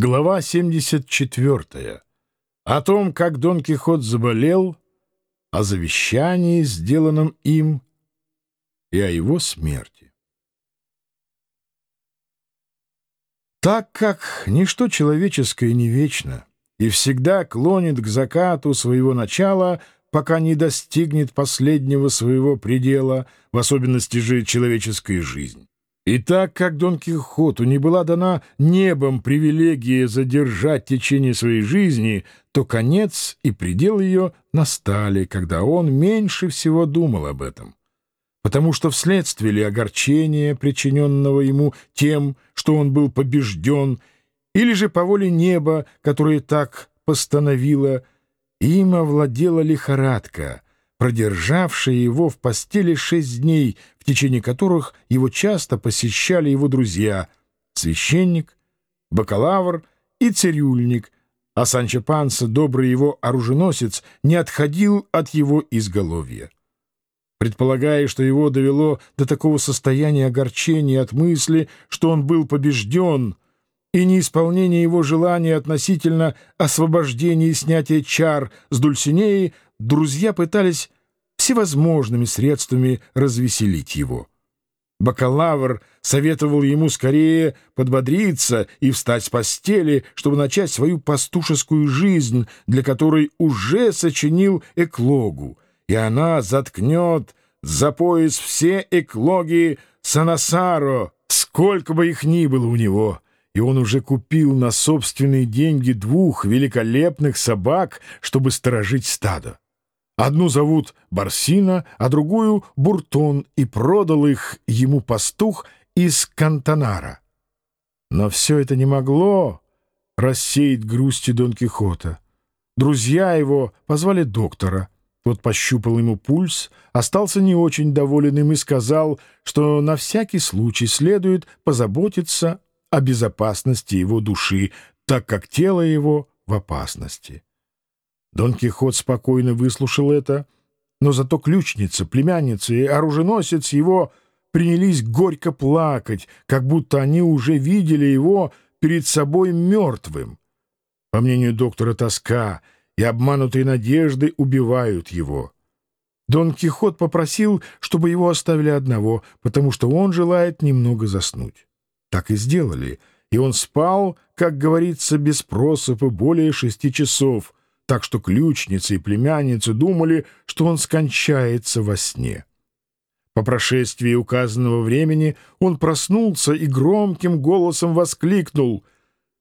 Глава 74. О том, как Дон Кихот заболел, о завещании, сделанном им, и о его смерти. Так как ничто человеческое не вечно и всегда клонит к закату своего начала, пока не достигнет последнего своего предела, в особенности же человеческая жизнь. И так как Дон Кихоту не была дана небом привилегия задержать течение своей жизни, то конец и предел ее настали, когда он меньше всего думал об этом. Потому что вследствие ли огорчения, причиненного ему тем, что он был побежден, или же по воле неба, которое так постановило, им овладела лихорадка — продержавшая его в постели шесть дней, в течение которых его часто посещали его друзья — священник, бакалавр и цирюльник, а Санчо Панса, добрый его оруженосец, не отходил от его изголовья. Предполагая, что его довело до такого состояния огорчения от мысли, что он был побежден, и неисполнение его желания относительно освобождения и снятия чар с Дульсинеи — друзья пытались всевозможными средствами развеселить его. Бакалавр советовал ему скорее подбодриться и встать с постели, чтобы начать свою пастушескую жизнь, для которой уже сочинил эклогу, и она заткнет за пояс все эклоги Санасаро, сколько бы их ни было у него — и он уже купил на собственные деньги двух великолепных собак, чтобы сторожить стадо. Одну зовут Барсина, а другую — Буртон, и продал их ему пастух из Кантанара. Но все это не могло рассеять грусти Дон Кихота. Друзья его позвали доктора. Тот пощупал ему пульс, остался не очень доволен и сказал, что на всякий случай следует позаботиться о безопасности его души, так как тело его в опасности. Дон Кихот спокойно выслушал это, но зато ключница, племянница и оруженосец его принялись горько плакать, как будто они уже видели его перед собой мертвым. По мнению доктора, тоска и обманутые надежды убивают его. Дон Кихот попросил, чтобы его оставили одного, потому что он желает немного заснуть. Так и сделали, и он спал, как говорится, без просыпа более шести часов — так что ключница и племянница думали, что он скончается во сне. По прошествии указанного времени он проснулся и громким голосом воскликнул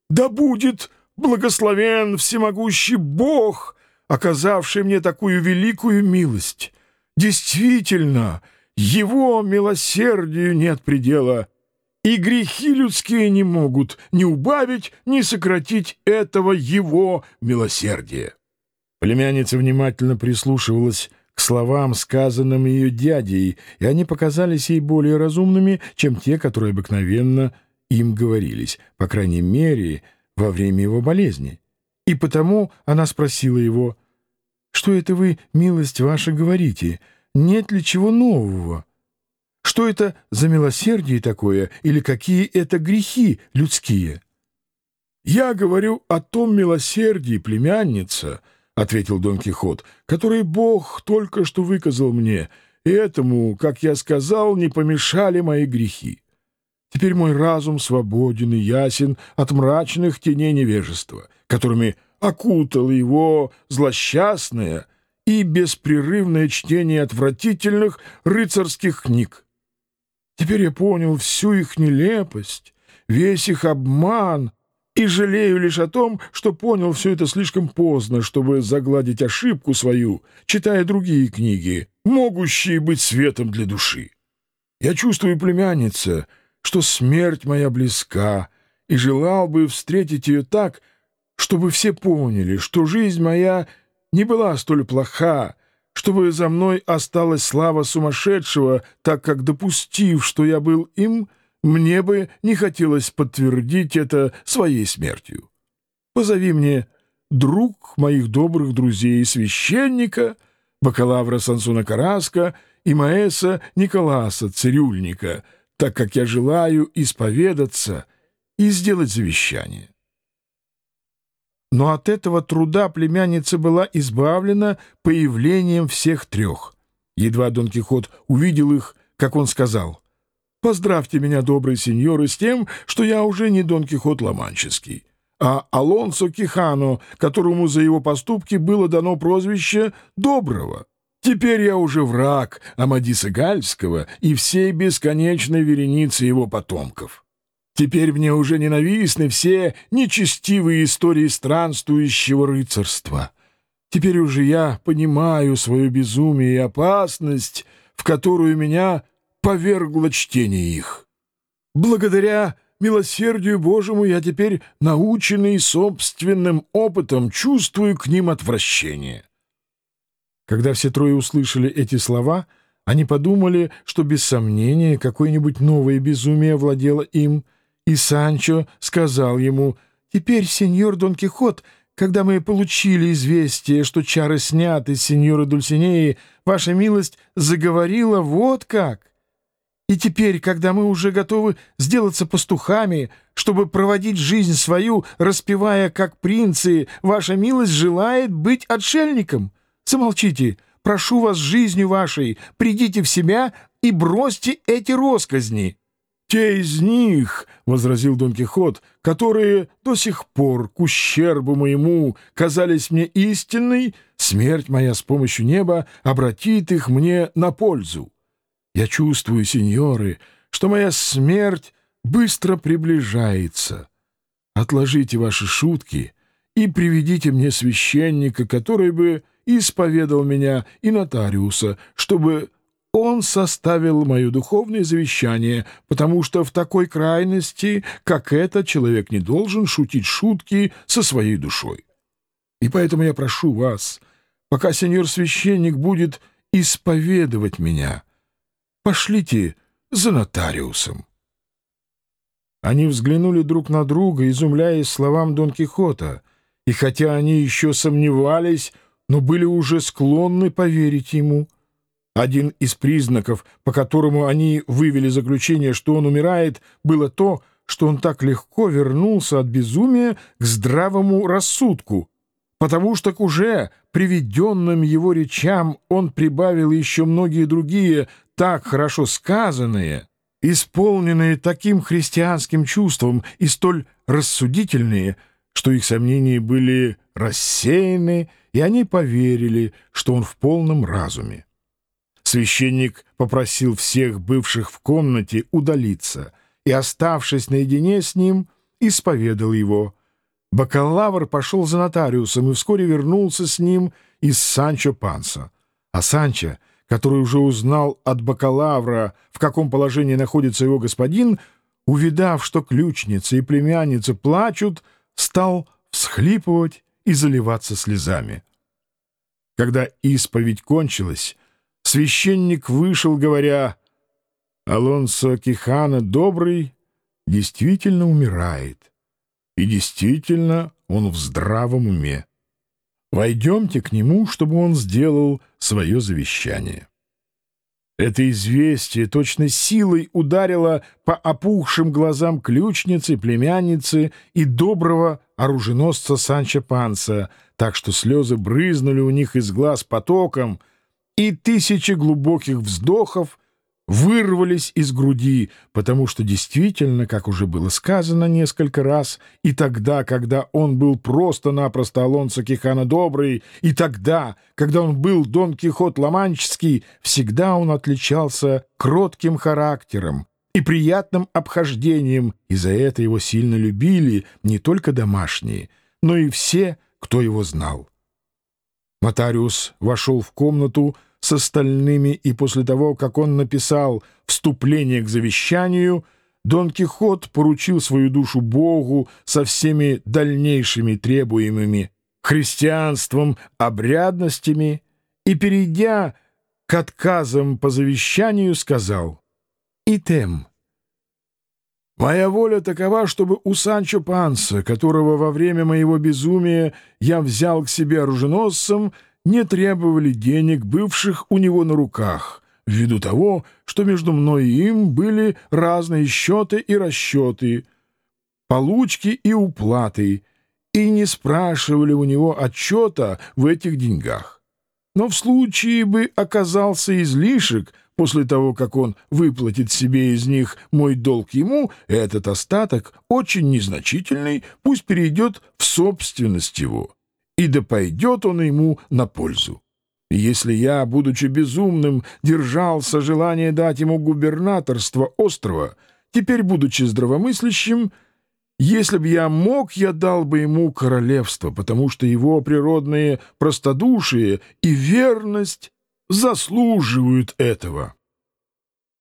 «Да будет благословен всемогущий Бог, оказавший мне такую великую милость! Действительно, Его милосердию нет предела!» и грехи людские не могут ни убавить, ни сократить этого его милосердия. Племянница внимательно прислушивалась к словам, сказанным ее дядей, и они показались ей более разумными, чем те, которые обыкновенно им говорились, по крайней мере, во время его болезни. И потому она спросила его, «Что это вы, милость ваша, говорите? Нет ли чего нового? Что это за милосердие такое, или какие это грехи людские?» «Я говорю о том милосердии, племянница», — ответил Дон Кихот, — который Бог только что выказал мне, и этому, как я сказал, не помешали мои грехи. Теперь мой разум свободен и ясен от мрачных теней невежества, которыми окутало его злосчастное и беспрерывное чтение отвратительных рыцарских книг. Теперь я понял всю их нелепость, весь их обман, и жалею лишь о том, что понял все это слишком поздно, чтобы загладить ошибку свою, читая другие книги, могущие быть светом для души. Я чувствую, племянница, что смерть моя близка, и желал бы встретить ее так, чтобы все поняли, что жизнь моя не была столь плоха, чтобы за мной осталась слава сумасшедшего, так как, допустив, что я был им, — мне бы не хотелось подтвердить это своей смертью. Позови мне друг моих добрых друзей священника, бакалавра Сансуна Караска и маэса Николаса Цирюльника, так как я желаю исповедаться и сделать завещание. но от этого труда племянница была избавлена появлением всех трех. Едва Дон Кихот увидел их, как он сказал, «Поздравьте меня, добрые сеньоры, с тем, что я уже не Дон Кихот Ломанческий, а Алонсо Кихано, которому за его поступки было дано прозвище «доброго». Теперь я уже враг Амадиса Гальского и всей бесконечной вереницы его потомков». Теперь мне уже ненавистны все нечестивые истории странствующего рыцарства. Теперь уже я понимаю свое безумие и опасность, в которую меня повергло чтение их. Благодаря милосердию Божьему я теперь, наученный собственным опытом, чувствую к ним отвращение. Когда все трое услышали эти слова, они подумали, что без сомнения какое-нибудь новое безумие владело им — и Санчо сказал ему, «Теперь, сеньор Дон Кихот, когда мы получили известие, что чары сняты с сеньора Дульсинеи, ваша милость заговорила вот как. И теперь, когда мы уже готовы сделаться пастухами, чтобы проводить жизнь свою, распевая как принцы, ваша милость желает быть отшельником. Замолчите, прошу вас жизнью вашей, придите в себя и бросьте эти росказни». «Те из них, — возразил Дон Кихот, — которые до сих пор к ущербу моему казались мне истинной, смерть моя с помощью неба обратит их мне на пользу. Я чувствую, сеньоры, что моя смерть быстро приближается. Отложите ваши шутки и приведите мне священника, который бы исповедал меня и нотариуса, чтобы он составил мое духовное завещание, потому что в такой крайности, как это, человек не должен шутить шутки со своей душой. И поэтому я прошу вас, пока сеньор-священник будет исповедовать меня, пошлите за нотариусом. Они взглянули друг на друга, изумляясь словам Дон Кихота, и хотя они еще сомневались, но были уже склонны поверить ему — один из признаков, по которому они вывели заключение, что он умирает, было то, что он так легко вернулся от безумия к здравому рассудку, потому что к уже приведенным его речам он прибавил еще многие другие, так хорошо сказанные, исполненные таким христианским чувством и столь рассудительные, что их сомнения были рассеяны, и они поверили, что он в полном разуме. Священник попросил всех бывших в комнате удалиться и, оставшись наедине с ним, исповедал его. Бакалавр пошел за нотариусом и вскоре вернулся с ним из Санчо Панса. А Санчо, который уже узнал от бакалавра, в каком положении находится его господин, увидав, что ключница и племянница плачут, стал всхлипывать и заливаться слезами. Когда исповедь кончилась, Священник вышел, говоря, «Алонсо Кихана добрый действительно умирает, и действительно он в здравом уме. Войдемте к нему, чтобы он сделал свое завещание». Это известие точно силой ударило по опухшим глазам ключницы, племянницы и доброго оруженосца Санчо Панса, так что слезы брызнули у них из глаз потоком — и тысячи глубоких вздохов вырвались из груди, потому что действительно, как уже было сказано несколько раз, и тогда, когда он был просто-напросто Алонсо Кихана Добрый, и тогда, когда он был Дон Кихот Ламанческий, всегда он отличался кротким характером и приятным обхождением, и за это его сильно любили не только домашние, но и все, кто его знал. Нотариус вошел в комнату, с остальными, и после того, как он написал вступление к завещанию, Дон Кихот поручил свою душу Богу со всеми дальнейшими требуемыми христианством обрядностями и, перейдя к отказам по завещанию, сказал «Итем». Моя воля такова, чтобы у Санчо Панса, которого во время моего безумия я взял к себе оруженосцем, не требовали денег, бывших у него на руках, ввиду того, что между мной и им были разные счеты и расчеты, получки и уплаты, и не спрашивали у него отчета в этих деньгах. Но в случае бы оказался излишек после того, как он выплатит себе из них мой долг ему, этот остаток, очень незначительный, пусть перейдет в собственность его, и да пойдет он ему на пользу. Если я, будучи безумным, держался желания дать ему губернаторство острова, теперь, будучи здравомыслящим, если б я мог, я дал бы ему королевство, потому что его природные простодушие и верность заслуживают этого.